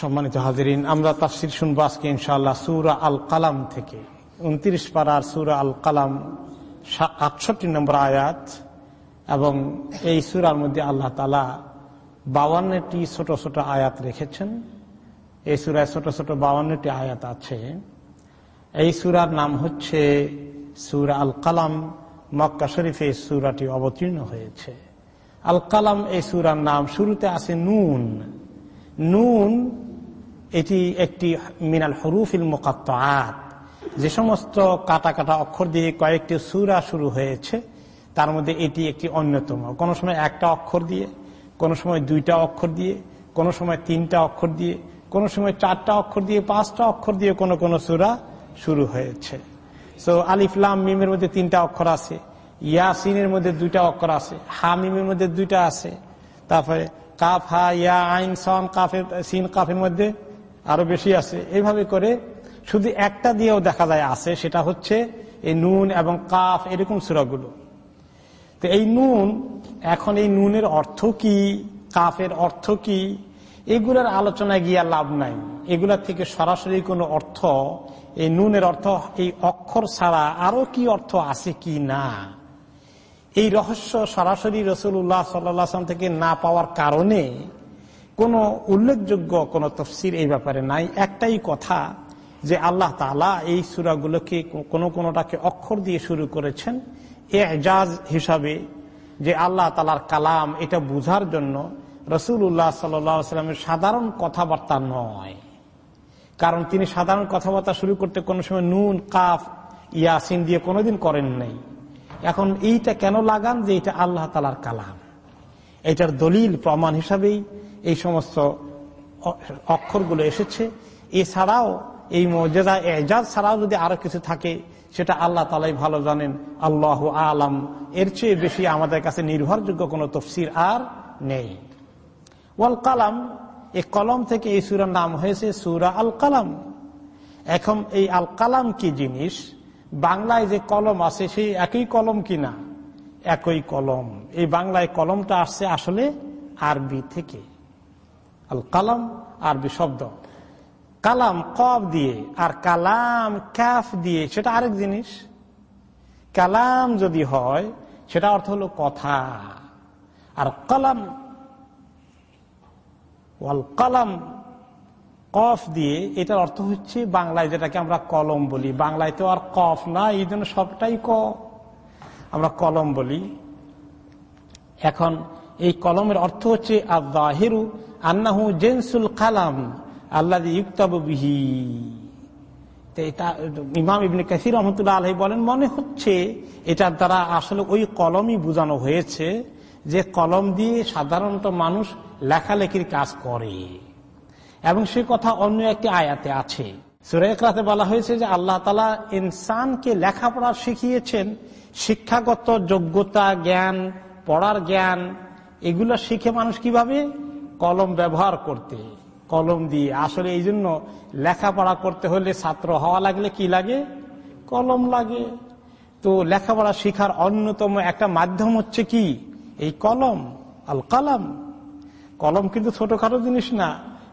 সম্মানিত হাজিরিন, আমরা তাফসির শুনব আজকে ইনশাআল্লাহ সুরা আল কালাম থেকে। উনত্রিশ পাড়ার সুরা আল কালাম আটষট্টি নম্বর আয়াত, এবং এই সুরার মধ্যে আল্লাহ তালা বাউান্নটি ছোট ছোট আয়াত রেখেছেন। এই সুরায় ছোট ছোট বাউান্নটি আয়াত আছে। এই সুরার নাম হচ্ছে সুরা আল কালাম মক্কা শরীফে এই সুরাটি অবতীর্ণ হয়েছে। আল কালাম এই সুরার নাম শুরুতে আছে নুন। নুন, এটি একটি মিনাল হরুফিল মোকাত্তাত যে সমস্ত কাটা কাটা অক্ষর দিয়ে কয়েকটি সুরা শুরু হয়েছে, তার মধ্যে এটি একটি অন্যতম। কোন সময় একটা অক্ষর দিয়ে, কোন সময় দুইটা অক্ষর দিয়ে, কোন সময় তিনটা অক্ষর দিয়ে, কোন সময় চারটা অক্ষর দিয়ে, পাঁচটা অক্ষর দিয়ে কোন কোন সুরা শুরু হয়েছে। সো আলিফলাম মিমের মধ্যে তিনটা অক্ষর আছে। ইয়াসিনের মধ্যে দুইটা অক্ষর আছে। হা মিমের মধ্যে দুইটা আছে। তারপরে কাফ হা ইয়া, আইন সন কাফের, সিন, কাফের মধ্যে আরও বেশি আছে। এইভাবে করে শুধু একটা দিয়েও দেখা যায় আছে, সেটা হচ্ছে এই নুন এবং কাফ, এরকম সুরাগুলো। তো এই নুন, এখন এই নুনের অর্থ কি? কাফের অর্থ কি? এগুলোর আলোচনায় গিয়া লাভ নাই। এগুলার থেকে সরাসরি কোনো অর্থ, এই নুনের অর্থ, এই অক্ষর ছাড়া আরও কি অর্থ আছে কি না? এই রহস্য সরাসরি রসুল্লাহ সাল্লাম থেকে না পাওয়ার কারণে কোনো উল্লেখযোগ্য কোনো তফসির এই ব্যাপারে নাই। একটাই কথা যে আল্লাহ তালা এই সুরাগুলোকে কোনো কোনোটাকে অক্ষর দিয়ে শুরু করেছেন এজাজ হিসাবে যে আল্লাহ তালার কালাম এটা বুঝার জন্য রসুল উল্লাহ সাল্লামের সাধারণ কথাবার্তা নয়। কারণ তিনি সাধারণ কথাবার্তা শুরু করতে কোনো সময় নুন, কাফ, ইয়াসিন দিয়ে কোনোদিন করেন নাই। এখন এইটা কেন লাগান যে এটা আল্লাহ তালার কালাম? এটার দলিল, প্রমাণ হিসাবেই এই সমস্ত অক্ষরগুলো এসেছে। এছাড়াও এই মর্যাদা, এজাজ ছাড়াও যদি আরও কিছু থাকে, সেটা আল্লাহ তালাই ভালো জানেন। আল্লাহ আলাম। এর চেয়ে বেশি আমাদের কাছে নির্ভরযোগ্য কোন তফসির আর নেই। ওয়াল কালাম এই কলম থেকে এই সুরার নাম হয়েছে সুরা আল কালাম। এখন এই আল কালাম কি জিনিস? বাংলায় যে কলম আছে, সেই একই কলম কিনা? একই কলম। এই বাংলায় কলমটা আসছে আসলে আরবি থেকে। আল কালাম, আরবি শব্দ। কালাম কব দিয়ে আর কালাম ক্যাফ দিয়ে, সেটা আরেক জিনিস। কালাম যদি হয়, সেটা অর্থ হলো কথা। আর কলাম, ওয়াল কলাম কফ দিয়ে, এটার অর্থ হচ্ছে বাংলায় যেটাকে আমরা কলম বলি। বাংলায় তো আর কফ না, এই জন্য সবটাই ক। আমরা কলম বলি। এখন এই কলমের অর্থ হচ্ছে আদাহেরু আন্নাহু জেনসুল কালাম আল্লাহ ইউক্তাবিহি ইমাম ইবনে কাসির রহমতুল্লাহ আলহী বলেন, মনে হচ্ছে এটার দ্বারা আসলে ওই কলমই বোঝানো হয়েছে যে কলম দিয়ে সাধারণত মানুষ লেখালেখির কাজ করে। এবং সে কথা অন্য একটি আয়াতে আছে। সুরেখরাতে বলা হয়েছে যে আল্লাহ তালা ইনসানকে লেখাপড়া শিখিয়েছেন। শিক্ষাগত যোগ্যতা, জ্ঞান, পড়ার জ্ঞান, এগুলো শিখে মানুষ কীভাবে? কলম ব্যবহার করতে, কলম দিয়ে। আসলে এই জন্য লেখাপড়া করতে হলে ছাত্র হওয়া লাগলে কি লাগে? কলম লাগে। তো লেখাপড়া শিখার অন্যতম একটা মাধ্যম হচ্ছে কি? এই কলম আল কালাম কলম কিন্তু ছোটখাটো জিনিস না।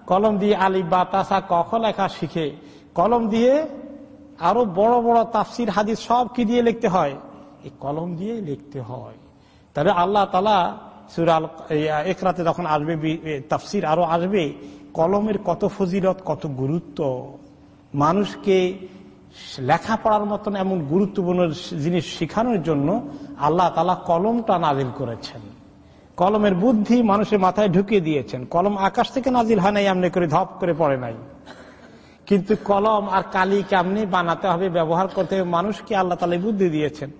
কলম দিয়ে আলি বা তাসা কখ লেখা শিখে। কলম দিয়ে আরও বড় বড় তাফসির, হাদিস সব কি দিয়ে লিখতে হয়? এই কলম দিয়ে লিখতে হয়। তাহলে আল্লাহ তালা সুরাল একরাতে যখন আসবে তাফসির আরও আসবে, কলমের কত ফজিলত, কত গুরুত্ব? মানুষকে লেখাপড়ার মতন এমন গুরুত্বপূর্ণ জিনিস শেখানোর জন্য আল্লাহ তালা কলমটা নাজিল করেছেন। কলমের বুদ্ধি মানুষের মাথায় ঢুকিয়ে দিয়েছেন। কলম আকাশ থেকে নাজিল হয় নাই এমনি করে ধপ করে পড়ে নাই। কিন্তু কলম আর কালি কেমনি বানাতে হবে, ব্যবহার করতে হবে, মানুষকে আল্লাহ তালে বুদ্ধি দিয়েছেন।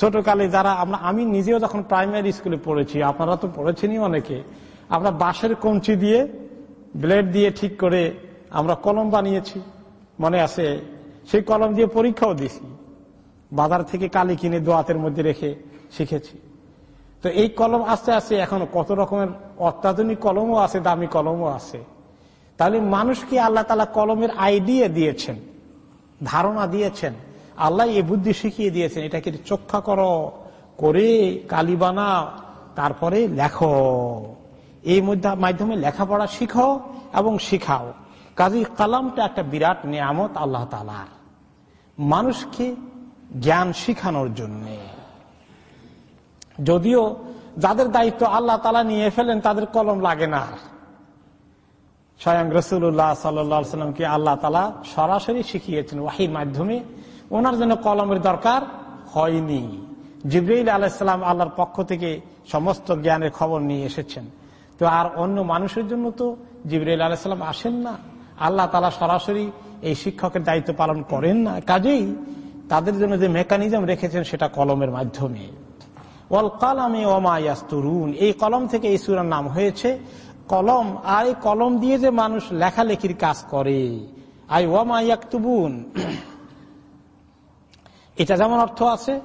ছোট কালে যারা আমরা, আমি নিজেও যখন প্রাইমারি স্কুলে পড়েছি, আপনারা তো পড়েছেনই অনেকে, আমরা বাঁশের কঞ্চি দিয়ে ব্লেড দিয়ে ঠিক করে আমরা কলম বানিয়েছি। মনে আছে? সেই কলম দিয়ে পরীক্ষাও দিছি। বাজার থেকে কালি কিনে দোয়াতের মধ্যে রেখে শিখেছি। তো এই কলম আস্তে আস্তে এখন কত রকমের অত্যাধুনিক কলমও আছে, দামি কলমও আছে। তাহলে মানুষকে আল্লাহ তালা কলমের আইডিয়া দিয়েছেন, ধারণা দিয়েছেন? আল্লাহ এ বুদ্ধি শিখিয়ে দিয়েছেন এটাকে চক্ষা করো, করে কালি বানাও, তারপরে লেখো। এই মাধ্যমে লেখাপড়া শিখো এবং শিখাও। কাজী কালামটা একটা বিরাট নিয়ামত আল্লাহ তালার মানুষকে জ্ঞান শিখানোর জন্য। যদিও যাদের দায়িত্ব আল্লাহ তালা নিয়ে ফেলেন, তাদের কলম লাগে না। স্বয়ং রসুল্লাহ সাল্লামকে আল্লাহ তালা সরাসরি শিখিয়েছেন ওয়াহির মাধ্যমে? ওনার জন্য কলমের দরকার হয়নি। জিব্রাইল আলাইসালাম আল্লাহর পক্ষ থেকে সমস্ত জ্ঞানের খবর নিয়ে এসেছেন। তো আর অন্য মানুষের জন্য তো জিব্রাইল আলাইসালাম আসেন না। আল্লাহ তালা সরাসরি এই শিক্ষকের দায়িত্ব পালন করেন না। কাজেই তাদের জন্য যে মেকানিজম রেখেছেন সেটা কলমের মাধ্যমে। ওয়াল কালামে ওমা এই কলম থেকে এই সুরার নাম হয়েছে কলম। আর এই কলম দিয়ে যে মানুষ লেখালেখির কাজ করে। আই ওয়ামা ইয়াকতুবুন। এটা যেমন অর্থ আছে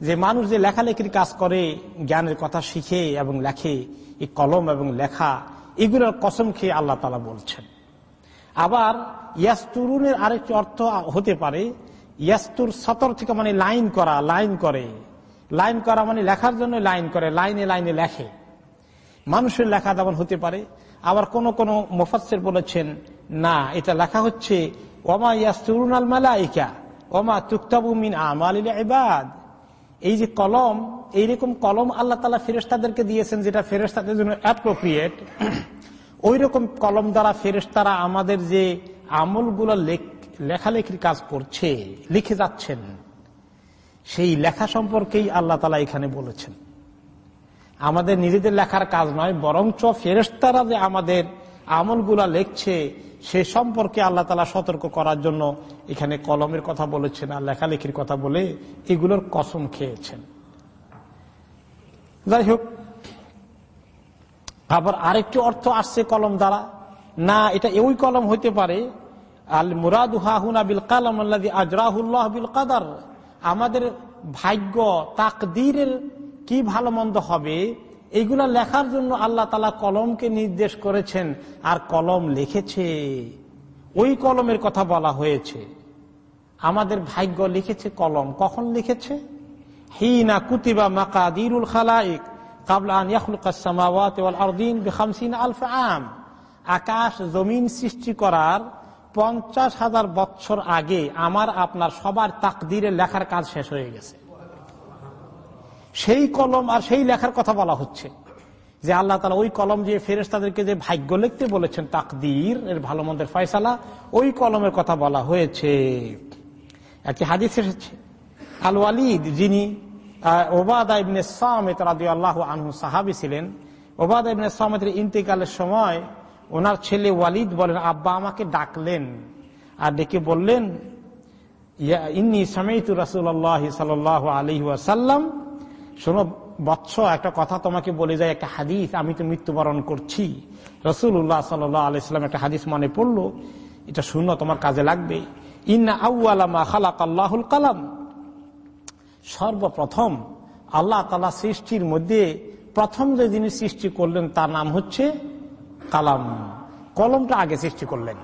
যে মানুষ যে লেখালেখির কাজ করে, জ্ঞানের কথা শিখে এবং লেখে, এই কলম এবং লেখা, এগুলোর কসম খেয়ে আল্লাহ তালা বলছেন। আবার ইয়াস্তুরুনের আরেকটি অর্থ হতে পারে, ইয়াস্তুর সতর থেকে মানে লাইন করা, লাইন করে। লাইন করা মানে লেখার জন্য লাইন করে, লাইনে লাইনে লেখে। মানুষের লেখা যেমন হতে পারে, আবার কোন কোন মুফাসের বলেছেন, না, এটা লেখা হচ্ছে, ওমা ইয়াস্তুরুন আল মালাইকা, ওমা তুক্তাবু মিন ইবাদ। এই যে কলম এইরকম কলম আল্লাহ তালা ফেরেস্তাদেরকে দিয়েছেন, যেটা ফেরেস্তাদের জন্য অ্যাপ্রোপ্রিয়েট ওই রকম কলম দ্বারা ফেরেস্তারা আমাদের যে আমলগুলো লেখালেখির কাজ করছে, লিখে যাচ্ছেন। সেই লেখা সম্পর্কেই আল্লাহ তালা এখানে বলেছেন। আমাদের নিজেদের লেখার কাজ নয়, বরঞ্চ ফেরেস্তারা যে আমাদের আমলগুলা লেখছে, সে সম্পর্কে আল্লাহ তালা সতর্ক করার জন্য এখানে কলমের কথা বলেছেন আর লেখালেখির কথা বলে এগুলোর কসম খেয়েছেন। যাই হোক, আবার আরেকটি অর্থ আসছে কলম দ্বারা। না, এটা ওই কলম হইতে পারে আল মুরাদুহাহুনা বিল কালাম আজরাহুল্লাহ বিল কাদার আমাদের ভাগ্য, তাকদীরের কি ভালো মন্দ হবে এইগুলা লেখার জন্য আল্লাহ তালা কলমকে নির্দেশ করেছেন, আর কলম লিখেছে। ওই কলমের কথা বলা হয়েছে। আমাদের ভাগ্য লিখেছে কলম। কখন লিখেছে? হিনা কুতিবা মাকাদিরুল খালাইক আকাশ জমিন সৃষ্টি করার পঞ্চাশ হাজার বছর আগে আমার আপনার সবার তাকদিরে লেখার কাজ শেষ হয়ে গেছে। সেই কলম আর সেই লেখার কথা বলা হচ্ছে যে আল্লাহ তালা ওই কলম দিয়ে ফেরেস তাদেরকে যে ভাগ্য লিখতে বলেছেন, তাকদির, এর ভালো মন্দের ফয়সালা, ওই কলমের কথা বলা হয়েছে। একটি হাদিস এসেছে। আল ওয়ালিদ যিনি ওবাদা ইবনে সামেত আল্লাহ আনহু সাহাবি ছিলেন, ওবাদা ইবনে সামেতের ইন্তেকালের সময় ওনার ছেলে ওয়ালিদ বলেন, আব্বা আমাকে ডাকলেন। আর ডেকে বললেন ইন্নি সামেতু রাসুল্লাহ সাল আলী ওয়াসাল্লাম। শোনো, বৎস, একটা কথা তোমাকে বলে যায়, একটা হাদিস, আমি তো মৃত্যুবরণ করছি। রসুল্লাহ সাল্লাহ আলাইসাল্লাম একটা হাদিস মনে পড়ল, এটা শুনো তোমার কাজে লাগবে। ইন্না আউআলামা খালাক আল্লাহুল কালাম। সর্বপ্রথম, আল্লাহ তালা সৃষ্টির মধ্যে প্রথম যে জিনিস সৃষ্টি করলেন, তার নাম হচ্ছে কালাম। কলমটা আগে সৃষ্টি করলেন।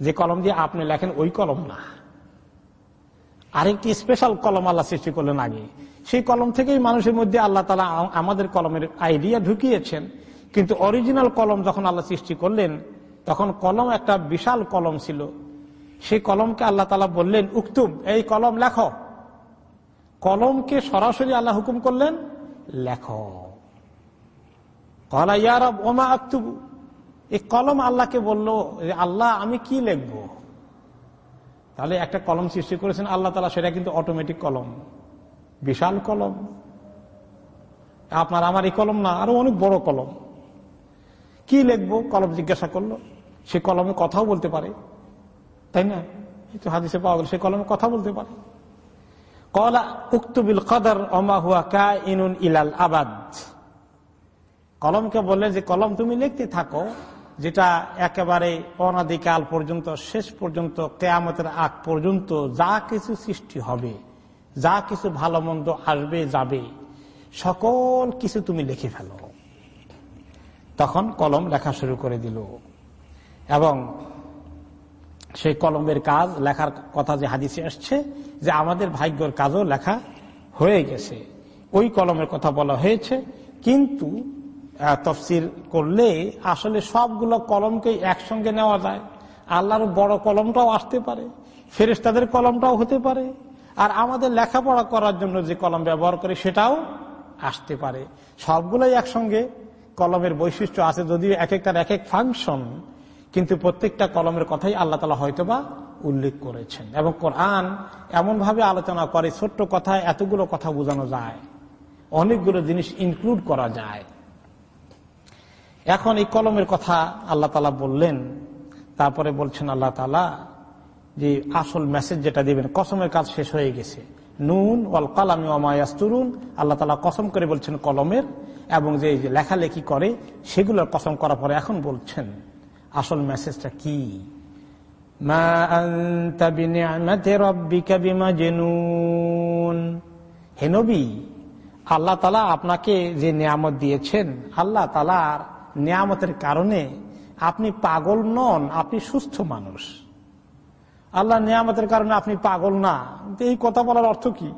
যে কলম দিয়ে আপনি লেখেন, ওই কলম না। আরেকটি স্পেশাল কলম আল্লাহ সৃষ্টি করলেন আগে। সেই কলম থেকেই মানুষের মধ্যে আল্লাহ তালা আমাদের কলমের আইডিয়া ঢুকিয়েছেন। কিন্তু অরিজিনাল কলম যখন আল্লাহ সৃষ্টি করলেন, তখন কলম একটা বিশাল কলম ছিল। সেই কলমকে আল্লাহ তালা বললেন উক্তুব এই কলম লেখ। কলমকে সরাসরি আল্লাহ হুকুম করলেন, লেখ। কলা ইয়ারব ওমা আক্তুবু এই কলম আল্লাহকে বলল আল্লাহ, আমি কি লিখব? তাহলে একটা কলম সৃষ্টি করেছেন আল্লাহ তালা, সেটা কিন্তু অটোমেটিক কলম, বিশাল কলম। আপনার আমার এই কলম না, আরও অনেক বড় কলম। কি লিখব? কলম জিজ্ঞাসা করল, সে কলমে কথাও বলতে পারে, তাই না? এই তো হাদিসে পাওয়া গেল, সে কলমে কথা বলতে পারে। কলা উক্তুবিল কদর, অমা হুয়া কা ইনুন ইলাল আবাদ। কলমকে বললেন যে, কলম তুমি লিখতে থাকো, যেটা একেবারে অনাদিকাল পর্যন্ত, শেষ পর্যন্ত, কেয়ামতের আগ পর্যন্ত যা কিছু সৃষ্টি হবে, যা কিছু ভালো মন্দ আসবে, যাবে, সকল কিছু তুমি লিখে ফেলো। তখন কলম লেখা শুরু করে দিল। এবং সেই কলমের কাজ, লেখার কথা যে হাদিসে আসছে, যে আমাদের ভাগ্যর কাজও লেখা হয়ে গেছে। ওই কলমের কথা বলা হয়েছে, কিন্তু তফসির করলে আসলে সবগুলো কলমকে একসঙ্গে নেওয়া যায়। আল্লাহর বড় কলমটাও আসতে পারে ফেরেস্তাদের কলমটাও হতে পারে, আর আমাদের লেখাপড়া করার জন্য যে কলম ব্যবহার করে সেটাও আসতে পারে। সবগুলোই একসঙ্গে কলমের বৈশিষ্ট্য আছে যদিও এক একটার এক এক ফাংশন, কিন্তু প্রত্যেকটা কলমের কথাই আল্লাহ তালা হয়তোবা উল্লেখ করেছেন। এবং কোরআন এমনভাবে আলোচনা করে, ছোট্ট কথায় এতগুলো কথা বোঝানো যায়, অনেকগুলো জিনিস ইনক্লুড করা যায়। এখন এই কলমের কথা আল্লাহ তালা বললেন। তারপরে বলছেন আল্লাহ তালা যে আসল মেসেজ যেটা দিবেন, কসমের কাজ শেষ হয়ে গেছে। নুন ওয়াল কালামি ওমায়াস্তুরুন আল্লাহ তালা কসম করে বলছেন কলমের এবং যে লেখালেখি করে, সেগুলোর কসম করার পরে এখন বলছেন, আসল মেসেজটা কি? হেনবি আল্লাহ তালা আপনাকে যে নিয়ামত দিয়েছেন, আল্লাহ তালার নিয়ামতের কারণে আপনি পাগল নন, আপনি সুস্থ মানুষ। আল্লাহ নিয়ামতের কারণে আপনি পাগল না। এই কথা বলার অর্থ কি?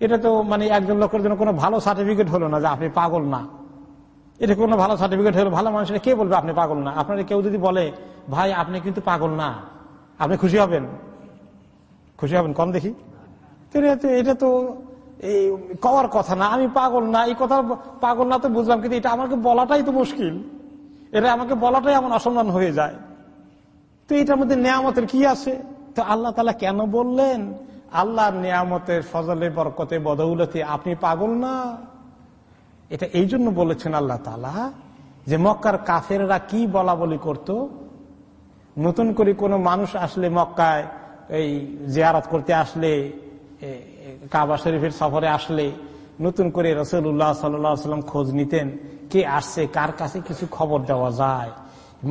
এটা তো মানে একজন লোকের জন্য কোনো ভালো সার্টিফিকেট হলো না যে আপনি পাগল না। এটা কোনো ভালো সার্টিফিকেট হলো, ভালো মানুষের কে বলবে আপনি পাগল না? আপনার কেউ যদি বলে, ভাই, আপনি কিন্তু পাগল না। আপনি খুশি হবেন? খুশি হবেন, কম দেখি। এটা তো এই কওয়ার কথা না, আমি পাগল না, এই কথা পাগল না তো বুঝলাম, কিন্তু এটা আমাকে বলাটাই তো মুশকিল। এটা আমাকে বলাটাই এমন অসম্মান হয়ে যায়। তো এটার মধ্যে নিয়ামতের কি আছে? তো আল্লাহ তালা কেন বললেন, আল্লাহর নিয়ামতের ফজলে, বরকতে, বদৌলতে আপনি পাগল না? এটা এই জন্য বলেছেন আল্লাহ তালা যে মক্কার কাফেররা কি বলা বলি করত? নতুন করে কোনো মানুষ আসলে মক্কায় এই জিয়ারত করতে আসলে কাবা শরীফের সফরে আসলে নতুন করে রসুল্লাহ সাল্লাম খোঁজ নিতেন কে আসছে, কার কাছে কিছু খবর দেওয়া যায়।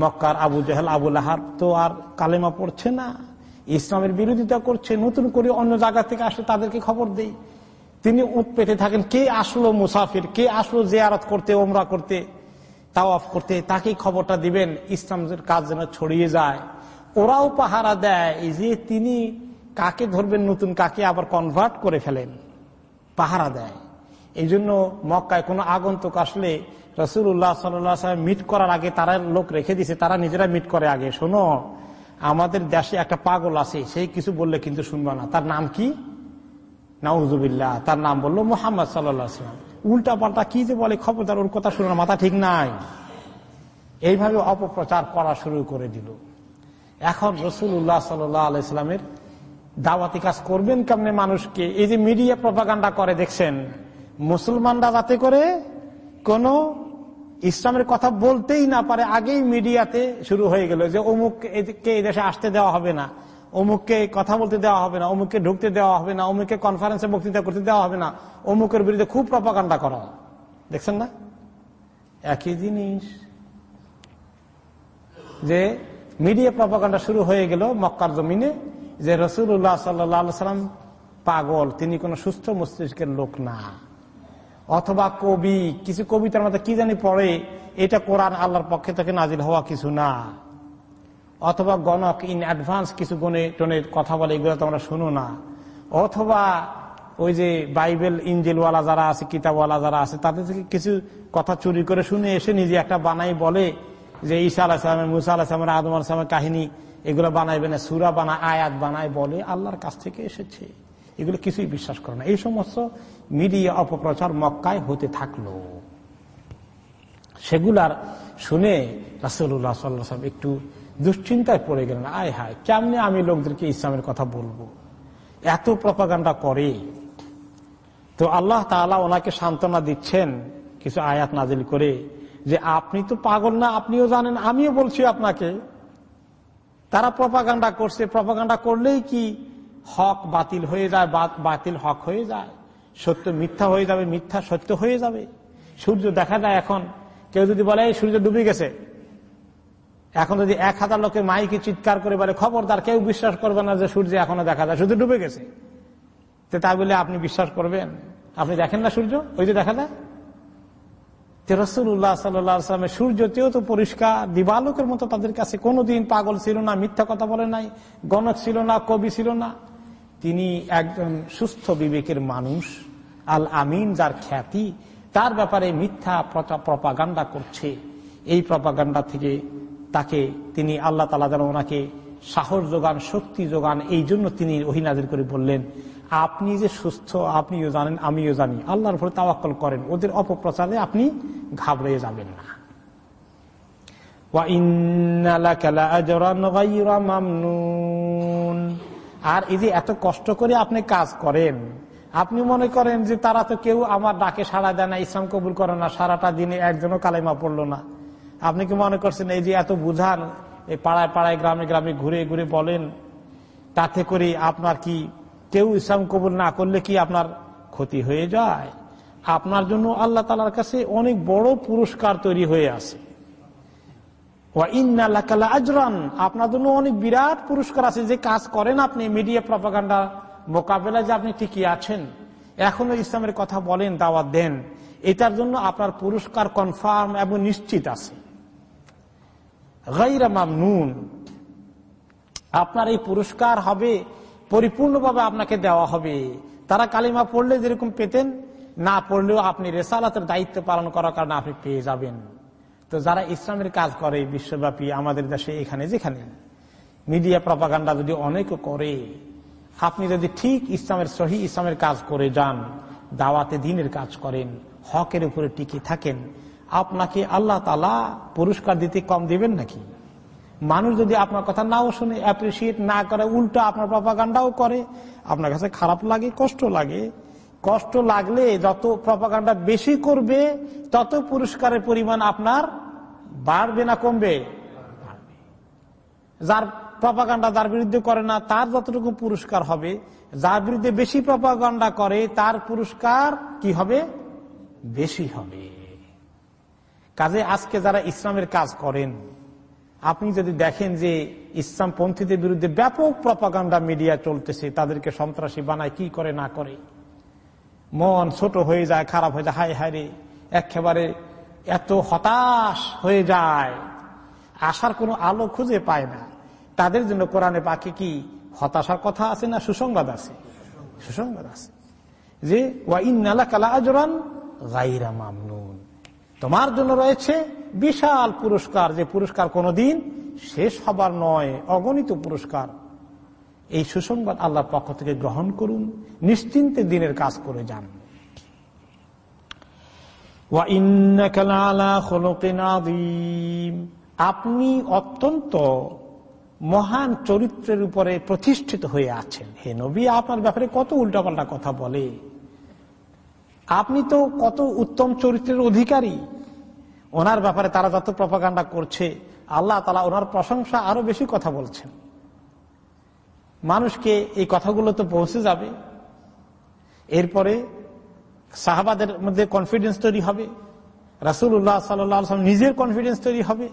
মক্কার আবু জাহাল আবুল আহার তো আর কালেমা পড়ছে না, ইসলামের বিরোধিতা করছে, নতুন করে অন্য জায়গা থেকে আসলে তাদেরকে খবর দেই। তিনি উৎপেটে থাকেন, কে আসলো মুসাফির, কে আসলো জেয়ারত করতে ওমরা করতে, তাওয়াফ করতে, তাকেই খবরটা দিবেন, ইসলামের কাজ যেন ছড়িয়ে যায়। ওরাও পাহারা দেয় যে তিনি কাকে ধরবেন নতুন, কাকে আবার কনভার্ট করে ফেলেন? পাহারা দেয়। এই জন্য মক্কায় কোনো আগন্তুক আসলে রসুল রসুল্লাহ সাল্লাম মিট করার আগে তারা লোক রেখে দিছে, তারা নিজেরা মিট করে আগে। শোনো, আমাদের দেশে একটা পাগল আছে, সেই কিছু বললে কিন্তু শুনবা না। তার নাম কি? নাউজুবিল্লাহ। তার নাম বলল মোহাম্মদ সাল্লাম উল্টা পাল্টা কি যে বলে খবরদার, ওর কথা শুনে মাথা ঠিক নাই। এইভাবে অপপ্রচার করা শুরু করে দিল। এখন রসুল্লাহ সাল্লাহ আলাইস্লামের দাওয়াতি কাজ করবেন কেমনে মানুষকে? এই যে মিডিয়া প্রপাগান্ডা করে, দেখছেন? মুসলমানরা যাতে করে কোন ইসলামের কথা বলতেই না পারে, আগেই মিডিয়াতে শুরু হয়ে গেল যে অমুককে এই দেশে আসতে দেওয়া হবে না, অমুককে কথা বলতে দেওয়া হবে না, অমুককে ঢুকতে দেওয়া হবে না, অমুককে কনফারেন্সে বক্তৃতা করতে দেওয়া হবে না, অমুকের বিরুদ্ধে খুব প্রপাকাণ্ডা করা। দেখছেন না? একই জিনিস। যে মিডিয়া প্রপাকাণ্ডা শুরু হয়ে গেল মক্কার জমিনে যে রসুল্লাহ সাল্লাম পাগল, তিনি কোন সুস্থ মস্তিষ্কের লোক না। অথবা কবি, কিছু কবিতার মধ্যে কি জানি পড়ে, এটা কোরআন আল্লাহর পক্ষে থেকে নাজিল হওয়া কিছু না। অথবা গণক ইন অ্যাডভান্স কিছু গণে টনের কথা বলে, এগুলো তোমরা শুনো না। অথবা ওই যে বাইবেল ইঞ্জেলওয়ালা যারা আছে, কিতাবওয়ালা যারা আছে, তাদের থেকে কিছু কথা চুরি করে শুনে এসে নিজে একটা বানাই বলে যে ঈসা আলাহিসামের মুসা আলাহিসামের আদম আলাহিসামের কাহিনী। এগুলো বানাইবে না, সুরা বানায়, আয়াত বানায় বলে আল্লাহর কাছ থেকে এসেছে। এগুলো কিছুই বিশ্বাস করে না। এই সমস্ত মিডিয়া অপপ্রচার মক্কায় হতে থাকল। সেগুলার শুনে রাসুল্লাহ সাল্লাম একটু দুশ্চিন্তায় পড়ে গেলেন। আয় হায়, কেমনে আমি লোকদেরকে ইসলামের কথা বলব? এত প্রপাগান্ডা করে। তো আল্লাহ তালা ওনাকে সান্ত্বনা দিচ্ছেন কিছু আয়াত নাজিল করে যে, আপনি তো পাগল না, আপনিও জানেন, আমিও বলছি আপনাকে। তারা প্রপাগান্ডা করছে, প্রপাগান্ডা করলেই কি হক বাতিল হয়ে যায় বাতিল হক হয়ে যায়। সত্য মিথ্যা হয়ে যাবে, মিথ্যা সত্য হয়ে যাবে। সূর্য দেখা যায় এখন। কেউ যদি বলে, এই সূর্য ডুবে গেছে। এখন যদি এক হাজার লোকের মাইকে চিৎকার করে বলে, খবরদার, কেউ বিশ্বাস করবে না যে সূর্য এখনও দেখা যায়, শুধু ডুবে গেছে। তো তা বলে আপনি বিশ্বাস করবেন। আপনি দেখেন না সূর্য? ওই যে দেখা যায়? রসুল্লাহ সাল্লামের সূর্যতেও তো পরিষ্কার, দিবালোকের মতো তাদের কাছে কোনোদিন পাগল ছিল না, মিথ্যা কথা বলে নাই, গণক ছিল না, কবি ছিল না। তিনি একজন সুস্থ বিবেকের মানুষ আল আমিন যার খ্যাতি, তার ব্যাপারে মিথ্যা প্রপাগান্ডা করছে। এই প্রপাগান্ডা থেকে তাকে তিনি আল্লাহ তালা যেন ওনাকে সাহস যোগান, শক্তি যোগান এই জন্য তিনি ওহিনাজির করে বললেন আপনি যে সুস্থ, আপনিও জানেন, আমিও জানি। আল্লাহর উপরে তাওয়াক্কল করেন। ওদের অপপ্রচারে আপনি ঘাবড়ে যাবেন না। আর এই যে এত কষ্ট করে আপনি কাজ করেন, আপনি মনে করেন যে তারা তো কেউ আমার ডাকে সাড়া দেয় না, ইসলাম কবুল করে না, সারাটা দিনে একজনও কালেমা পড়ল না। আপনি কি মনে করছেন, এই যে এত বুঝান, এই পাড়ায় পাড়ায়, গ্রামে গ্রামে ঘুরে ঘুরে বলেন, তাতে করে আপনার কি কেউ ইসলাম কবুল না করলে কি আপনার ক্ষতি হয়ে যায়? আপনার জন্য আল্লাহ তালার কাছে অনেক বড় পুরস্কার তৈরি হয়ে আছে। আজরান। আপনার জন্য অনেক বিরাট পুরস্কার আছে যে কাজ করেন আপনি, মিডিয়া প্রপাগান্ডা মোকাবেলায় যে আপনি ঠিকই আছেন। এখনও ইসলামের কথা বলেন, দাওয়াত দেন। এটার জন্য আপনার পুরস্কার কনফার্ম এবং নিশ্চিত আছে। আপনার এই পুরস্কার হবে পরিপূর্ণভাবে আপনাকে দেওয়া হবে। তারা কালিমা পড়লে যেরকম পেতেন, না পড়লেও আপনি রেসালাতের দায়িত্ব পালন করার কারণে আপনি পেয়ে যাবেন। তো যারা ইসলামের কাজ করে, বিশ্বব্যাপী, আমাদের দেশে এখানে যেখানে, মিডিয়া প্রপাগান্ডা যদি অনেকে করে, আপনি যদি ঠিক ইসলামের, সহি ইসলামের কাজ করে যান, দাওয়াতে দিনের কাজ করেন, হকের উপরে টিকে থাকেন, আপনাকে আল্লাহ তালা পুরস্কার দিতে কম দিবেন নাকি? মানুষ যদি আপনার কথা নাও শুনে অ্যাপ্রিসিয়েট না করে, উল্টো আপনার প্রপাগান্ডাও করে, আপনার কাছে খারাপ লাগে, কষ্ট লাগে। কষ্ট লাগলে যত প্রপাগান্ডা বেশি করবে, তত পুরস্কারের পরিমাণ আপনার বাড়বে না কমবে? যার প্রপাগান্ডা যার বিরুদ্ধে করে না, তার যতটুকু পুরস্কার হবে, যার বিরুদ্ধে বেশি প্রপাগান্ডা করে, তার পুরস্কার কি হবে? বেশি হবে। কাজে আজকে যারা ইসলামের কাজ করেন আপনি যদি দেখেন যে ইসলাম পন্থীদের বিরুদ্ধে ব্যাপক প্রপাগান্ডা মিডিয়া চলতেছে, তাদেরকে সন্ত্রাসী বানায় কি করে না করে? মন ছোট হয়ে যায়, খারাপ হয়ে যায়, হায় হায় রে, একেবারে এত হতাশ হয়ে যায়। আসার কোনো আলো খুঁজে পায় না। তাদের জন্য কোরআনে পাখি কি হতাশার কথা আছে না সুসংবাদ আছে? সুসংবাদ আছে। যে ওয়াইনালা কালা আজরান গাইরা মামনুন। তোমার জন্য রয়েছে বিশাল পুরস্কার। যে পুরস্কার কোনদিন শেষ হবার নয়, অগণিত পুরস্কার। এই সুসংবাদ আল্লাহর পক্ষ থেকে গ্রহণ করুন, নিশ্চিন্তে দিনের কাজ করে যান। আপনি অত্যন্ত মহান চরিত্রের উপরে প্রতিষ্ঠিত হয়ে আছেন। হে নবী, আপনার ব্যাপারে কত উল্টাপাল্টা কথা বলে। আপনি তো কত উত্তম চরিত্রের অধিকারী। ওনার ব্যাপারে তারা যত প্রপাগান্ডা করছে, আল্লাহ তালা ওনার প্রশংসা আরও বেশি কথা বলছেন। মানুষকে এই কথাগুলো তো পৌঁছে যাবে। এরপরে সাহাবাদের মধ্যে কনফিডেন্স তৈরি হবে। রাসুল্লাহ সাল্লাম নিজের কনফিডেন্স তৈরি হবে।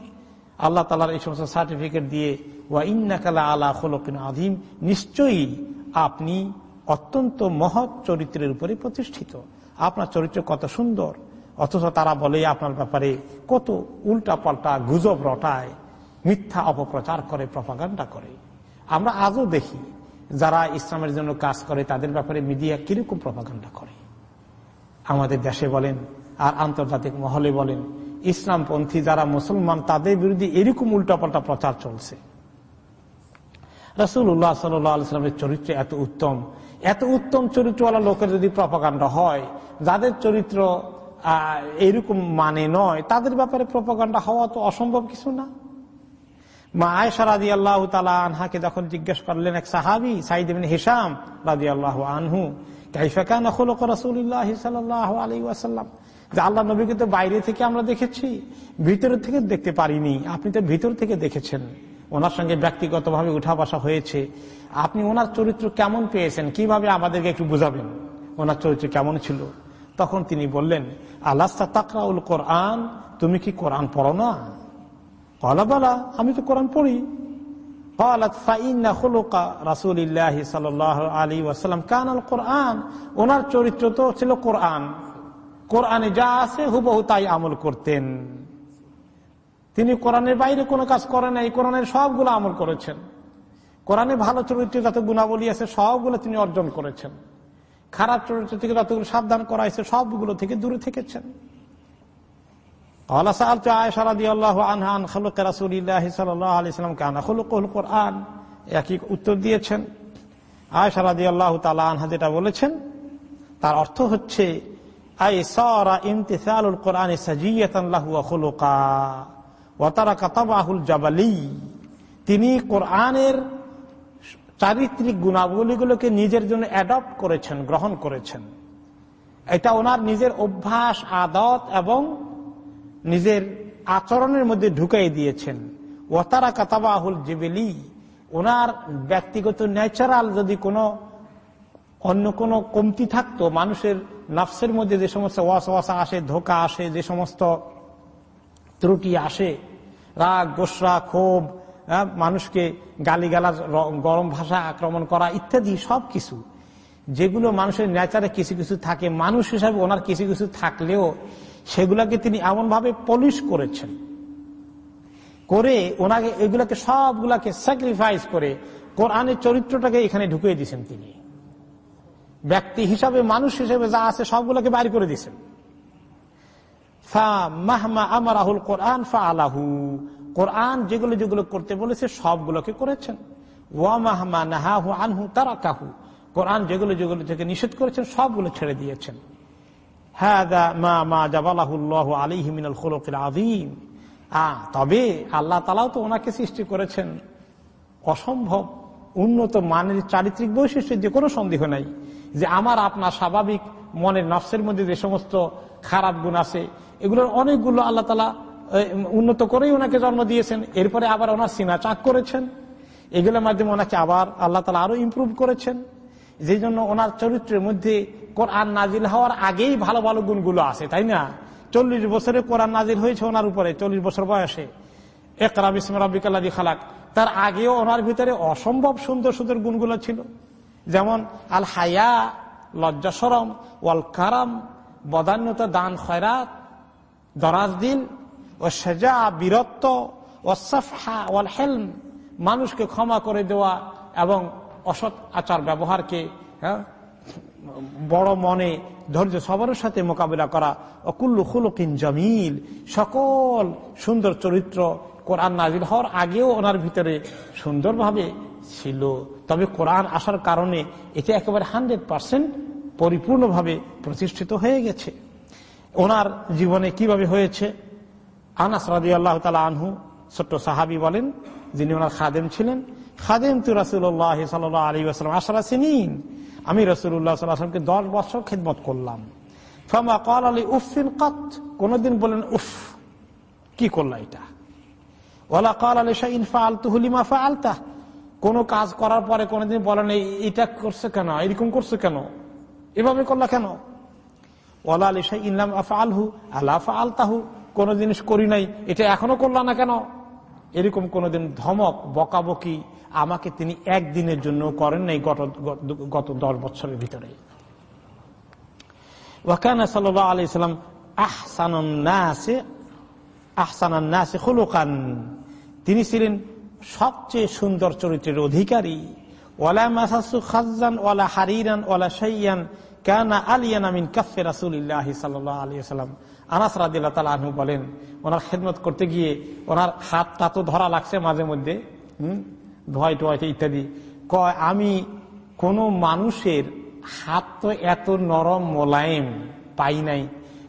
আল্লাহ তালার এই সমস্ত সার্টিফিকেট দিয়ে ওয়া ইন্নাকালা আলা খোলকিন আধিম নিশ্চয়ই আপনি অত্যন্ত মহৎ চরিত্রের উপরে প্রতিষ্ঠিত। আপনার চরিত্র কত সুন্দর। অথচ তারা বলে, আপনার ব্যাপারে কত উল্টা পাল্টা গুজব রটায়, মিথ্যা অপপ্রচার করে, প্রপাগান্ডা করে। আমরা আজও দেখি, যারা ইসলামের জন্য কাজ করে, তাদের ব্যাপারে মিডিয়া কীরকম প্রপাগান্ডা করে। আমাদের দেশে বলেন, আর আন্তর্জাতিক মহলে বলেন, ইসলামপন্থী যারা মুসলমান, তাদের বিরুদ্ধে এরকম উল্টাপাল্টা প্রচার চলছে। রসুল্লাহ সাল্লামের চরিত্র এত উত্তম এত উত্তম চরিত্রওয়ালা লোকের যদি প্রপাগান্ডা হয়, যাদের চরিত্র এরকম মানে নয়, তাদের ব্যাপারে প্রপাগান্ডা হওয়া তো অসম্ভব কিছু না। মা আয়সা রাজি আল্লাহ তালা আনহাকে যখন জিজ্ঞেস করলেন এক সাহাবি সাইদ হিসাম রাজি আল্লাহ আনহু কাইফাকান রসুল্লাহ সাল্লাহ আলী ওয়াসাল্লাম? যে আল্লাহ নবীকে বাইরে থেকে আমরা দেখেছি, ভিতর থেকে দেখতে পারিনি, আপনি তো ভিতর থেকে দেখেছেন। ওনার সঙ্গে ব্যক্তিগতভাবে উঠা বসা হয়েছে। আপনি ওনার চরিত্র কেমন পেয়েছেন? কীভাবে আমাদেরকে একটু বুঝাবেন? ওনার চরিত্র কেমন ছিল? তখন তিনি বললেন আল্লাহ তাকরাউল কোরআন? তুমি কি কোরআন পড়ো না? কলা বলা, আমি তো কোরআন পড়ি। ওনার চরিত্র তো ছিল কোরআন। কোরআনে যা আছে হুবহু তাই আমল করতেন। তিনি কোরআনের বাইরে কোনো কাজ করেন নাই কোরআনের সবগুলো আমল করেছেন। কোরআনে ভালো চরিত্রে যত গুণাবলী আছে, সবগুলো তিনি অর্জন করেছেন। খারাপ চরিত্র থেকে যতগুলো সাবধান করা হয়েছে, সবগুলো থেকে দূরে থেকেছেন। একই উত্তর দিয়েছেন? আয়সারাদি আল্লাহ তালা আনহা যেটা বলেছেন, তার অর্থ হচ্ছে, আই সরা ইমতিসালুল কোরআন খুলুকা। ওয়াতারা কাতাবাহুল জাবালি। তিনি কোরআনের চারিত্রিক গুণাবলীগুলোকে নিজের জন্য অ্যাডপ্ট করেছেন, গ্রহণ করেছেন। এটা ওনার নিজের অভ্যাস, আদত এবং নিজের আচরণের মধ্যে ঢুকাই দিয়েছেন। ওতারা কাতাবাহুল জেবেলি, ওনার ব্যক্তিগত ন্যাচারাল যদি কোনো অন্য কোনো কমতি থাকতো, মানুষের নফসের মধ্যে যে সমস্ত ওয়াসা আসে, ধোকা আসে, যে সমস্ত ত্রুটি আসে। রাগ গোসরা ক্ষোভ হ্যাঁ, মানুষকে গালিগালাজ গরম ভাষা আক্রমণ করা ইত্যাদি সব কিছু যেগুলো মানুষের নেচারে কিছু কিছু থাকে মানুষ হিসাবে ওনার কিছু কিছু থাকলেও সেগুলাকে তিনি এমনভাবে পলিশ করেছেন। করে ওনাকে এগুলাকে সবগুলাকে স্যাক্রিফাইস করে কোরআনের চরিত্রটাকে এখানে ঢুকিয়ে দিয়েছেন তিনি। ব্যক্তি হিসাবে মানুষ হিসেবে যা আছে সবগুলোকে বাইর করে দিয়েছেন। আমারাহুল কোরআন ফা আলাহু। কোরআন যেগুলো যেগুলো করতে বলেছে সবগুলোকে করেছেন। ওয়া মাহমা নাহাহু আনহু তারা কাহু কোরআন যেগুলো যেগুলো থেকে নিষেধ করেছেন সবগুলো ছেড়ে দিয়েছেন। তবে আল্লাহ তালাও তো ওনাকে সৃষ্টি করেছেন। অসম্ভব উন্নত মানের চারিত্রিক বৈশিষ্ট্য যে কোনো সন্দেহ নাই যে আমার, আপনার স্বাভাবিক মনের নফসের মধ্যে যে সমস্ত খারাপ গুণ আছে এগুলোর অনেকগুলো আল্লাহ তালা উন্নত করেই ওনাকে জন্ম দিয়েছেন। এরপরে আবার ওনার সিনা চাক করেছেন। এগুলোর মাধ্যমে ওনাকে আবার আল্লাহ তালা আরও ইম্প্রুভ করেছেন। যে জন্য ওনার চরিত্রের মধ্যে কোরআন নাজিল হওয়ার আগেই ভালো ভালো গুণগুলো আছে, তাই না? চল্লিশ বছরে কোরআন নাজিল হয়েছে ওনার উপরে, চল্লিশ বছর বয়সে। একরাব ইসমারাবিকাল্লাদি খালাক। তার আগেও ওনার ভিতরে অসম্ভব সুন্দর সুন্দর গুণগুলো ছিল। যেমন, আল হায়া লজ্জা সরম ওয়াল কারাম, বদান্যতা, দান, খয়রাত দরাজ দিল ও সেজা বীরত্ব ও সফহা ওয়াল হেলম মানুষকে ক্ষমা করে দেওয়া এবং অসৎ আচার ব্যবহারকে হ্যাঁ, বড় মনে ধৈর্য সবার সাথে মোকাবিলা করা। অকুল্লু খুলকিন জমিল সকল সুন্দর চরিত্র কোরআন নাজিল হওয়ার আগেও ওনার ভিতরে সুন্দরভাবে ছিল। তবে কোরআন আসার কারণে এটা একেবারে হান্ড্রেড পার্সেন্ট পরিপূর্ণভাবে প্রতিষ্ঠিত হয়ে গেছে। ওনার জীবনে কীভাবে হয়েছে? আনাস রাজি আল্লাহ তালা আনহু ছোট্ট সাহাবি বলেন, যিনি ওনার খাদেম ছিলেন, খাদেম তু রাসুল্লাহ সাল আলী আসলাম আশরা সিনিন। আমি রসুল্লাহ সাল্লামকে দশ বছর খেদমত করলাম। ফমা কল আলী উফিন কত। কোনদিন বলেন, উফ, কি করলা এটা? ওলা কল আলী ইনফা আলতু হুলিমা ফা আলতা কোন কাজ করার পরে কোনদিন বলেন এটা করছে কেন? এরকম করছে কেন? এভাবে করলা কেন? ওলা আলী শাহ ইনলাম আল্লাহ আলতাহু কোন জিনিস করি নাই, এটা এখনও না কেন? এরকম কোনদিন ধমক, বকাবকি আমাকে তিনি একদিনের জন্য করেন নাই গত দশ বছরের ভিতরে। তিনি ছিলেন সবচেয়ে সুন্দর চরিত্রের অধিকারী। ওয়ালা মাসাসু খাজান ওয়ালা হারিরান, ওয়ালা সাইয়ান কানা আলিয়ান আমিন কাফে রাসুল্লাহ সাল্লাহ আলিয়া সাল্লাম আনাস রাদিল্লা তালা আনহু বলেন, ওনার খেদমত করতে গিয়ে ওনার হাতটা তো ধরা লাগছে মাঝে মধ্যে, হম? ধোয়াই টোয়াইতে ইত্যাদি। কয়, আমি কোন মানুষের হাত তো এত নরম মোলায়েম পাই নাই,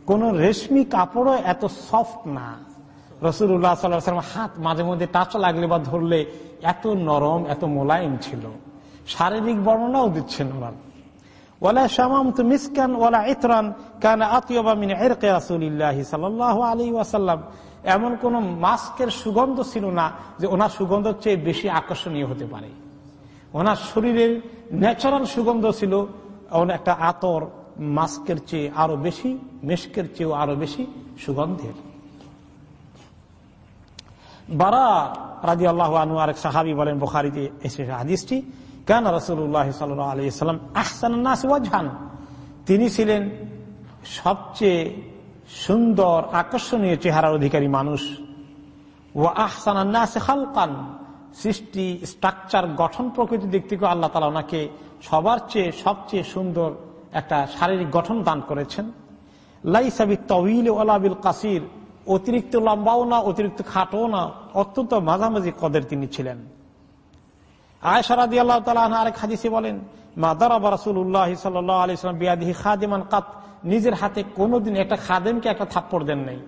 কোন রেশমি কাপড়ও এত সফট না। রসুল্লাহ সাল্লাম হাত মাঝে মধ্যে টাচ লাগলে বা ধরলে এত নরম, এত মোলায়েম ছিল। শারীরিক বর্ণনাও দিচ্ছেন ওনার। ওয়ালা শামাম তু মিসকান ওয়াসাল্লাম এমন কোন মাস্কের সুগন্ধ ছিল না যে ওনার সুগন্ধ চেয়ে বেশি আকর্ষণীয় হতে পারে। ওনার শরীরের ন্যাচারাল সুগন্ধ ছিল একটা আতর মাস্কের চেয়ে আরও বেশি মেস্কের চেয়েও আরও বেশি সুগন্ধের। বারা রাজি আল্লাহ আনু আরেক সাহাবি বলেন, বোখারিতে এসে হাদিসটি। কেন রসুল্লাহ আহসান ওয়াজহান। তিনি ছিলেন সবচেয়ে সুন্দর, আকর্ষণীয় চেহারার অধিকারী মানুষ। ও খালকান, সৃষ্টি, স্ট্রাকচার, গঠন প্রকৃতি দিক থেকে আল্লাহ তালা ওনাকে সবার চেয়ে সবচেয়ে সুন্দর একটা শারীরিক গঠন দান করেছেন। লাইসাবি তবিল ওলাবিল কাসির, অতিরিক্ত লম্বাও না, অতিরিক্ত খাটো না, অত্যন্ত মাঝামাঝি কদের তিনি ছিলেন। আয়সারাদি আল্লাহ তালা আরেক হাদিসে বলেন, মা দারাবা রাসুল্লাহ সাল্লাহ আলিয়াল্লাম বিয়াদিহি খাদিমান কাত। নিজের হাতে কোনোদিন একটা খাদেমকে একটা থাপ্পড় দেন নাই।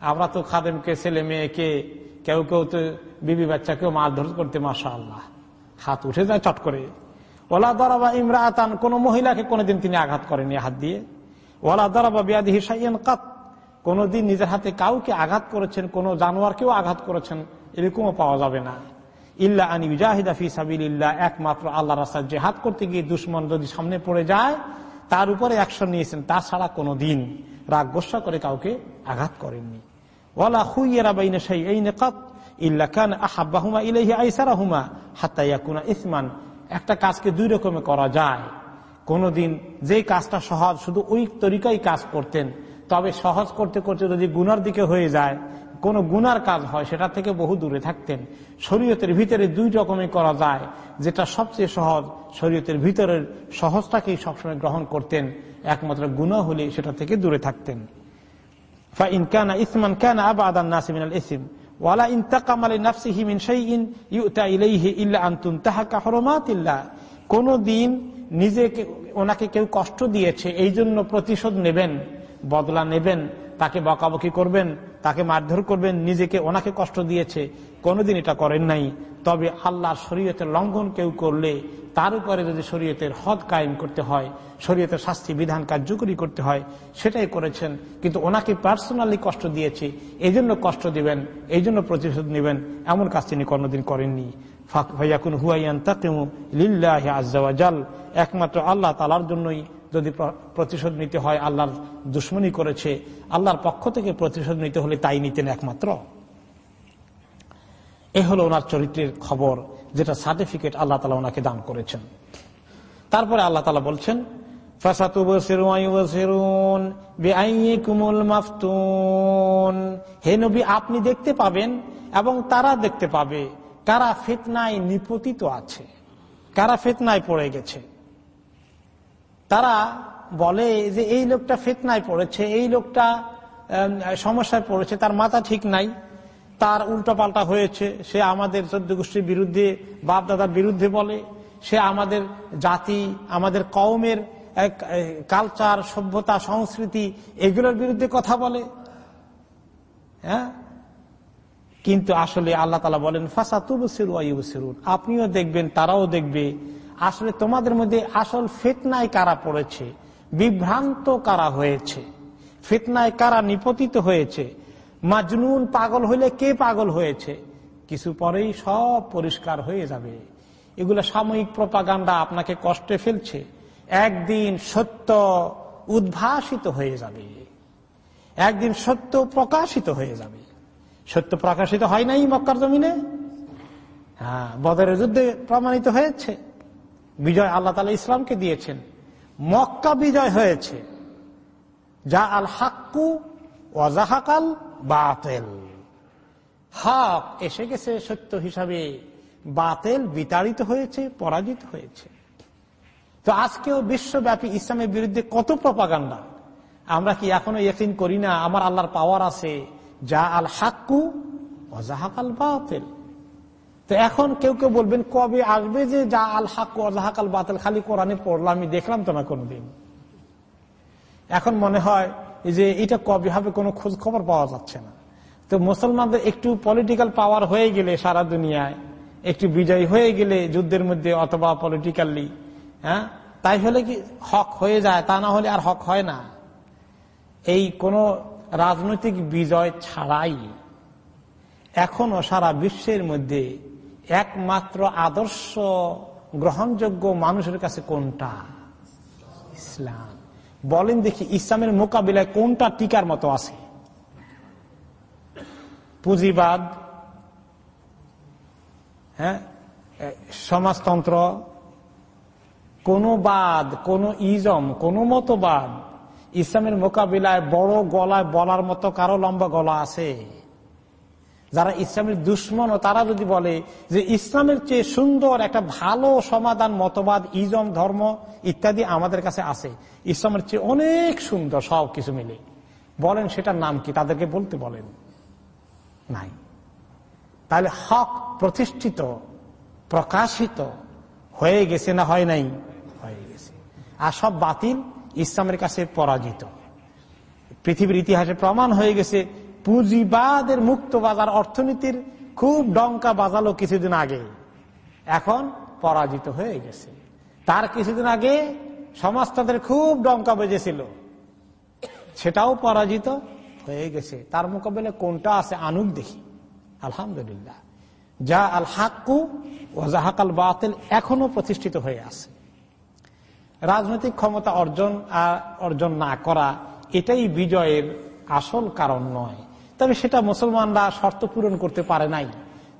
আমরা তো খাদেমকে, ছেলে, মেয়েকে, কেউ কেউ তো বিবি বাচ্চাকেও মারধর করতে মাসা আল্লাহ হাত উঠে যায় চট করে। ওলা দরাবা ইমরাতান কোন মহিলাকে কোনোদিন তিনি আঘাত করেনি হাত দিয়ে। ওলা দরাবা বিয়াদি হিসাইয়ান কাত, কোনোদিন নিজের হাতে কাউকে আঘাত করেছেন, কোন জানোয়ারকেও আঘাত করেছেন, এরকমও পাওয়া যাবে না। ইল্লা আনি বিজাহিদা ফি সাবিল ইল্লা একমাত্র আল্লাহ রাস্তায় জেহাদ করতে গিয়ে দুশ্মন যদি সামনে পড়ে যায়, তার উপরে অ্যাকশন নিয়েছেন, তাছাড়া কোনো দিন রাগ গোসা করে কাউকে আঘাত করেননি। ওয়ালা হুইয়েরা বাইনে সেই এই নেকাত ইল্লা খান আহাব্বাহুমা ইলাইহি আইসারাহুমা, হাত্তা ইয়াকুনা ইসমান। একটা কাজকে দুই রকমে করা যায়। কোনদিন যে কাজটা সহজ, শুধু ওই তরিকাই কাজ করতেন, তবে সহজ করতে করতে যদি গুনার দিকে হয়ে যায় কোন গুনার কাজ হয়, সেটা থেকে বহু দূরে থাকতেন। শরীয়তের ভিতরে দুই রকমই করা যায়, যেটা সবচেয়ে সহজ, শরীয়তের ভিতরের সহজটাকেই সবসময় গ্রহণ করতেন। একমাত্র গুণা হলে সেটা থেকে দূরে থাকতেন। নাসিমিনাল ইসিম, ওয়ালা মিন ইল্লা নিজেকে, ওনাকে কেউ কষ্ট দিয়েছে এই জন্য প্রতিশোধ নেবেন, বদলা নেবেন, তাকে বকাবকি করবেন তাকে মারধর করবেন, নিজেকে ওনাকে কষ্ট দিয়েছে, কোনোদিন এটা করেন নাই। তবে আল্লাহর শরীয়তের লঙ্ঘন কেউ করলে, তার উপরে যদি শরীয়তের হদ কায়েম করতে হয়, শরীয়তের শাস্তি বিধান কার্যকরী করতে হয়, সেটাই করেছেন, কিন্তু ওনাকে পার্সোনালি কষ্ট দিয়েছে এই জন্য কষ্ট দিবেন এই জন্য প্রতিশোধ নেবেন, এমন কাজ তিনি কোনোদিন করেননি। ভাইয়াকুন হুয়াইয়ান তাকিমু লিল্লাহ আজাল একমাত্র আল্লাহ তালার জন্যই যদি প্রতিশোধ নিতে হয়, আল্লাহর দুশ্মনী করেছে, আল্লাহর পক্ষ থেকে প্রতিশোধ নিতে হলে তাই নিতেন একমাত্র। এ হলো ওনার চরিত্রের খবর, যেটা সার্টিফিকেট আল্লাহ তালা ওনাকে দান করেছেন। তারপরে আল্লাহ তালা বলছেন হে নবী, আপনি দেখতে পাবেন এবং তারা দেখতে পাবে কারা ফেতনায় নিপতিত আছে, কারা ফেতনায় পড়ে গেছে। তারা বলে যে এই লোকটা ফেতনায় পড়েছে, এই লোকটা সমস্যায় পড়েছে, তার মাথা ঠিক নাই, তার উল্টাপাল্টা হয়েছে, সে আমাদের চোদ্দ গোষ্ঠীর বিরুদ্ধে বাপ দাদার বিরুদ্ধে বলে, সে আমাদের জাতি, আমাদের কওমের কালচার সভ্যতা, সংস্কৃতি, এগুলোর বিরুদ্ধে কথা বলে। হ্যাঁ? কিন্তু আসলে আল্লাহ তালা বলেন ফাঁসা তুবসিরুন আপনিও দেখবেন, তারাও দেখবে আসলে তোমাদের মধ্যে আসল ফেতনায় কারা পড়েছে? বিভ্রান্ত কারা হয়েছে? ফেতনায় কারা নিপতিত হয়েছে? মাজনুন পাগল হইলে কে পাগল হয়েছে? কিছু পরেই সব পরিষ্কার হয়ে যাবে। এগুলো সাময়িক প্রপাগান্ডা আপনাকে কষ্টে ফেলছে। একদিন সত্য উদ্ভাসিত হয়ে যাবে। একদিন সত্য প্রকাশিত হয়ে যাবে। সত্য প্রকাশিত হয় নাই মক্কার জমিনে? হ্যাঁ বদরের যুদ্ধে প্রমাণিত হয়েছে। বিজয় আল্লাহ তালা ইসলামকে দিয়েছেন। মক্কা বিজয় হয়েছে। যা আল হাক্কু ওয়াজাহাকাল বাতেল। হক এসে গেছে সত্য হিসাবে। বাতেল বিতাড়িত হয়েছে, পরাজিত হয়েছে। তো আজকেও বিশ্বব্যাপী ইসলামের বিরুদ্ধে কত প্রপাগান্ডা। আমরা কি এখনও ইয়কিন করি না? আমার আল্লাহর পাওয়ার আছে। যা আল হাক্কু অজাহাকাল বাতেল। তো এখন কেউ কেউ বলবেন, কবে আসবে যে যা আল হাক্কু অজাহাকাল বাতেল? খালি কোরআনে পড়লাম আমি দেখলাম তো না কোনোদিন। এখন মনে হয় যে এটা কবে হবে কোনো খোঁজ খবর পাওয়া যাচ্ছে না। তো মুসলমানদের একটু পলিটিক্যাল পাওয়ার হয়ে গেলে সারা দুনিয়ায়, একটু বিজয় হয়ে গেলে যুদ্ধের মধ্যে অথবা পলিটিক্যালি হ্যাঁ? তাই হলে কি হক হয়ে যায়? তা না হলে আর হক হয় না। এই কোন রাজনৈতিক বিজয় ছাড়াই এখনও সারা বিশ্বের মধ্যে একমাত্র আদর্শ গ্রহণযোগ্য মানুষের কাছে কোনটা? ইসলাম। বলেন দেখি, ইসলামের মোকাবিলায় কোনটা টিকার মতো আছে? পুঁজিবাদ হ্যাঁ সমাজতন্ত্র, কোন বাদ, কোন ইজম, কোন মতবাদ, ইসলামের মোকাবিলায় বড় গলায় বলার মতো কারও লম্বা গলা আছে? যারা ইসলামের দুশ্মন, তারা যদি বলে যে ইসলামের চেয়ে সুন্দর একটা ভালো সমাধান, মতবাদ, ইজম, ধর্ম ইত্যাদি আমাদের কাছে আছে, ইসলামের চেয়ে অনেক সুন্দর সব কিছু মিলে, বলেন সেটার নাম কি? তাদেরকে বলতে বলেন। নাই। তাহলে হক প্রতিষ্ঠিত, প্রকাশিত হয়ে গেছে না হয় নাই? হয়ে গেছে। আর সব বাতিল ইসলামের কাছে পরাজিত। পৃথিবীর ইতিহাসে প্রমাণ হয়ে গেছে পুঁজিবাদের মুক্ত বাজার অর্থনীতির খুব ডঙ্কা বাজালো কিছুদিন আগে। এখন পরাজিত হয়ে গেছে। তার কিছুদিন আগে সমাজ তাদের খুব ডঙ্কা বেজেছিল। সেটাও পরাজিত হয়ে গেছে। তার মোকাবেলা কোনটা আছে আনুক দেখি। আলহামদুলিল্লাহ। যা আল হাক্কু ও জাহাকাল বাতিল এখনও প্রতিষ্ঠিত হয়ে আছে। রাজনৈতিক ক্ষমতা অর্জন অর্জন না করা এটাই বিজয়ের আসল কারণ নয়। তবে সেটা মুসলমানরা শর্ত পূরণ করতে পারে নাই।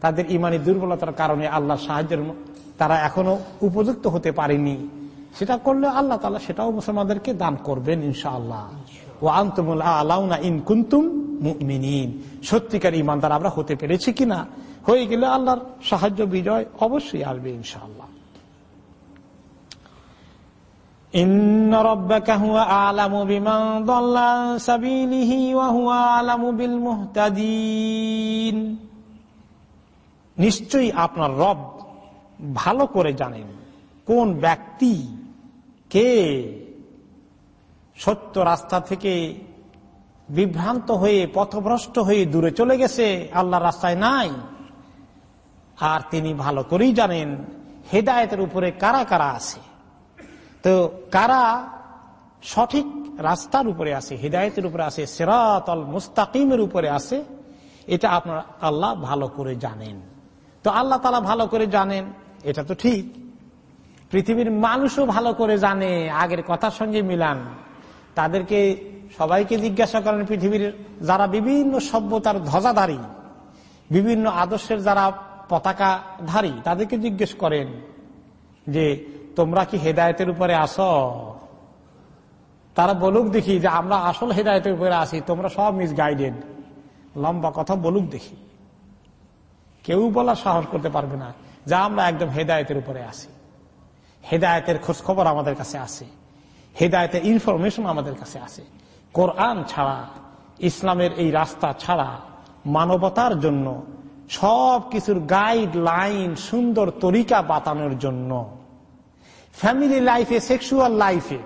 তাদের ইমানি দুর্বলতার কারণে আল্লাহ সাহায্যের তারা এখনও উপযুক্ত হতে পারেনি। সেটা করলে আল্লাহ তালা সেটাও মুসলমানদেরকে দান করবেন ইনশাআল্লাহ। ও আন্তমুল আলাউনা ইন কুন্তুম সত্যিকার ইমানদার আমরা হতে পেরেছি কিনা? হয়ে গেলে আল্লাহর সাহায্য বিজয় অবশ্যই আসবে ইনশাআল্লাহ। إن ربك هو أعلم بمن ضل عن سبيله وهو أعلم بالمهتدين নিশ্চয়ই আপনার রব ভালো করে জানেন কোন ব্যক্তি কে সত্য রাস্তা থেকে বিভ্রান্ত হয়ে পথভ্রষ্ট হয়ে দূরে চলে গেছে আল্লাহ রাস্তায় নাই আর তিনি ভালো করেই জানেন হেদায়তের উপরে কারা কারা আছে তো কারা সঠিক রাস্তার উপরে আছে, হৃদায়তের উপরে আছে, সেরাতল মুস্তাকিমের উপরে আছে, এটা আপনার আল্লাহ ভালো করে জানেন। তো আল্লাহ তালা ভালো করে জানেন, এটা তো ঠিক। পৃথিবীর মানুষও ভালো করে জানে, আগের কথার সঙ্গে মিলান। তাদেরকে সবাইকে জিজ্ঞাসা করেন, পৃথিবীর যারা বিভিন্ন সভ্যতার ধ্বজাধারী, বিভিন্ন আদর্শের যারা পতাকাধারী, তাদেরকে জিজ্ঞেস করেন যে তোমরা কি হেদায়তের উপরে আস? তারা বলুক দেখি যে আমরা আসল হেদায়তের উপরে আসি তোমরা সব মিস গাইডেড লম্বা কথা, বলুক দেখি। কেউ বলার সাহস করতে পারবে না যা আমরা একদম হেদায়তের উপরে আসি হেদায়তের খোঁজ খবর আমাদের কাছে আছে। হেদায়তের ইনফরমেশন আমাদের কাছে আছে। কোরআন ছাড়া, ইসলামের এই রাস্তা ছাড়া, মানবতার জন্য সব কিছুর গাইড লাইন সুন্দর তরিকা বাতানোর জন্য ফ্যামিলি লাইফে সেক্সুয়াল লাইফে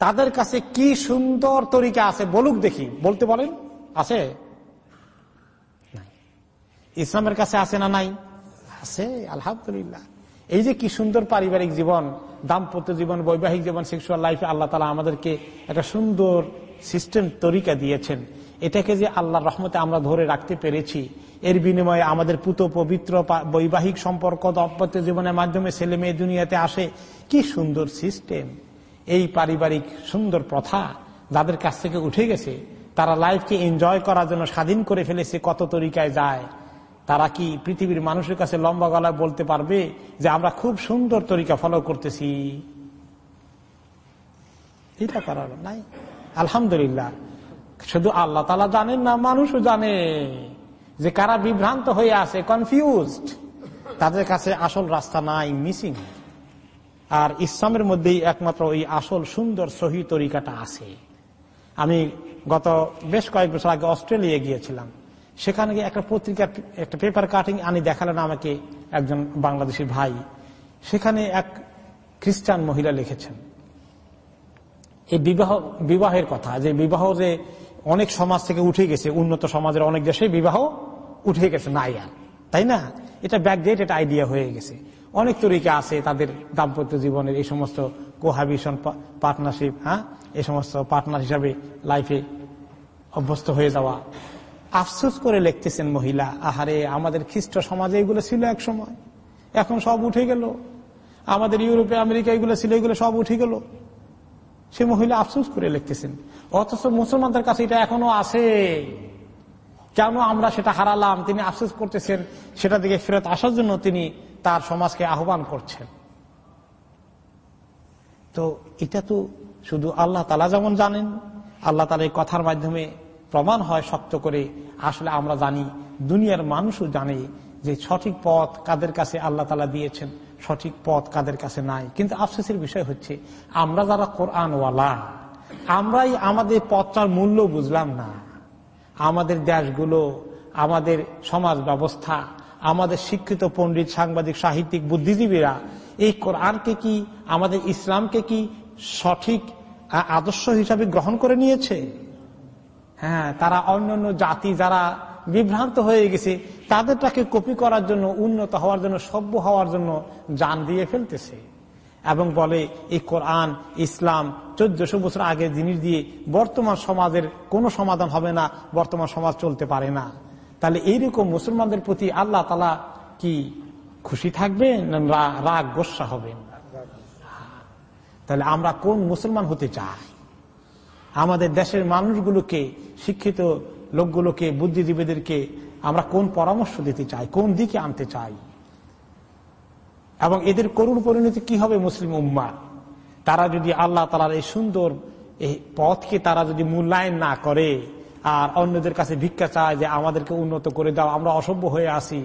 তাদের কাছে কি সুন্দর তরিকা আছে বলুক দেখি। বলতে বলেন আছে? ইসলামের কাছে আছে না নাই? আছে, আলহামদুলিল্লাহ। এই যে কি সুন্দর পারিবারিক জীবন, দাম্পত্য জীবন, বৈবাহিক জীবন সেক্সুয়াল লাইফে আল্লাহ তালা আমাদেরকে একটা সুন্দর সিস্টেম তরিকা দিয়েছেন। এটাকে যে আল্লাহর রহমতে আমরা ধরে রাখতে পেরেছি এর বিনিময়ে আমাদের পুত পবিত্র বৈবাহিক সম্পর্ক দাম্পত্য জীবনের মাধ্যমে ছেলে মেয়ে দুনিয়াতে আসে। কি সুন্দর সিস্টেম এই পারিবারিক সুন্দর প্রথা যাদের কাছ থেকে উঠে গেছে, তারা লাইফকে এনজয় করার জন্য স্বাধীন করে ফেলেছে কত তরিকায় যায়। তারা কি পৃথিবীর মানুষের কাছে লম্বা গলায় বলতে পারবে যে আমরা খুব সুন্দর তরিকা ফলো করতেছি? এটা করার নাই। আলহামদুলিল্লাহ। শুধু আল্লাহ তালা জানেন না, মানুষও জানে। যে কারা বিভ্রান্ত হয়ে আছে কনফিউজড তাদের কাছে আসল রাস্তা নাই মিসিং আর ইসলামের মধ্যেই একমাত্র ওই আসল, সুন্দর, সহি তরিকাটা আছে। আমি গত বেশ কয়েক বছর আগে অস্ট্রেলিয়া গিয়েছিলাম। সেখানে গিয়ে একটা পত্রিকার, একটা পেপার কাটিং আনি দেখালেন আমাকে একজন বাংলাদেশি ভাই। সেখানে এক খ্রিস্টান মহিলা লিখেছেন। এই বিবাহ, বিবাহের কথা, যে বিবাহ যে অনেক সমাজ থেকে উঠে গেছে, উন্নত সমাজের অনেক দেশে বিবাহ উঠে গেছে নাই আর। তাই না? এটা ব্যাকডেট এটা আইডিয়া হয়ে গেছে। অনেক তরিকা আছে, তাদের দাম্পত্য জীবনের এই সমস্ত কোহাবিশন পার্টনারশিপ হ্যাঁ? এই সমস্ত পার্টনার হিসাবে লাইফে অভ্যস্ত হয়ে যাওয়া। আফসোস করে লিখতেছেন মহিলা, আহারে, আমাদের খ্রিস্ট সমাজে এগুলো ছিল এক সময়। এখন সব উঠে গেল। আমাদের ইউরোপে, আমেরিকা এগুলো ছিল, এগুলো সব উঠে গেল। সে মহিলা আফসোস করে লিখতেছেন, অথচ মুসলমানদের কাছে এটা এখনও আছে। কেন আমরা সেটা হারালাম? তিনি আফসোস করতেছেন, সেটা দিকে ফেরত আসার জন্য তিনি তার সমাজকে আহ্বান করছেন। তো এটা তো শুধু আল্লাহ তালা যেমন জানেন, আল্লাহ তালা এই কথার মাধ্যমে প্রমাণ হয় শক্ত করে, আসলে আমরা জানি, দুনিয়ার মানুষও জানে যে সঠিক পথ কাদের কাছে আল্লাহ তালা দিয়েছেন। সঠিক পথ কাদের কাছে নাই। কিন্তু আফসোসের বিষয় হচ্ছে, আমরা যারা কোরআনওয়ালা, আমরাই আমাদের পথটার মূল্য বুঝলাম না। আমাদের দেশগুলো, আমাদের সমাজ ব্যবস্থা, আমাদের শিক্ষিত পণ্ডিত, সাংবাদিক, সাহিত্যিক, বুদ্ধিজীবীরা, এই কোরআনকে কি, আমাদের ইসলামকে কি সঠিক আদর্শ হিসাবে গ্রহণ করে নিয়েছে? হ্যাঁ তারা অন্যান্য জাতি যারা বিভ্রান্ত হয়ে গেছে, তাদেরটাকে কপি করার জন্য, উন্নত হওয়ার জন্য, সভ্য হওয়ার জন্য যান দিয়ে ফেলতেছে। এবং বলে, এই কোরআন, ইসলাম, চোদ্দশো বছর আগে জিনিস দিয়ে বর্তমান সমাজের কোনো সমাধান হবে না, বর্তমান সমাজ চলতে পারে না। তাহলে এইরকম মুসলমানদের প্রতি আল্লাহ তালা কি খুশি থাকবেন রাগ, গোসা হবেন? তাহলে আমরা কোন মুসলমান হতে চাই? আমাদের দেশের মানুষগুলোকে শিক্ষিত লোকগুলোকে, বুদ্ধিজীবীদেরকে আমরা কোন পরামর্শ দিতে চাই, কোন দিকে আনতে চাই? এবং এদের করুণ পরিণতি কি হবে মুসলিম উম্মা তারা যদি আল্লাহ তালার এই সুন্দর এই পথকে তারা যদি মূল্যায়ন না করে, আর অন্যদের কাছে ভিক্ষা চায় যে আমাদেরকে উন্নত করে দাও, আমরা অসভ্য হয়ে আসি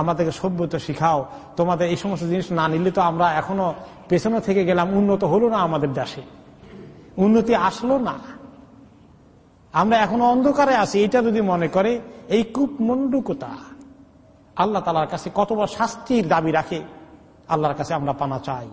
আমাদেরকে সভ্যতা শিখাও, তোমাদের এই সমস্ত জিনিস না নিলে তো আমরা এখনও পেছনে থেকে গেলাম, উন্নত হলো না আমাদের দেশে? উন্নতি আসলো না? আমরা এখনও অন্ধকারে আছি এটা যদি মনে করে, এই কুপমন্ডুকতা আল্লাহ তালার কাছে কতবার শাস্তির দাবি রাখে, আল্লাহর কাছে আমরা পানা চাই।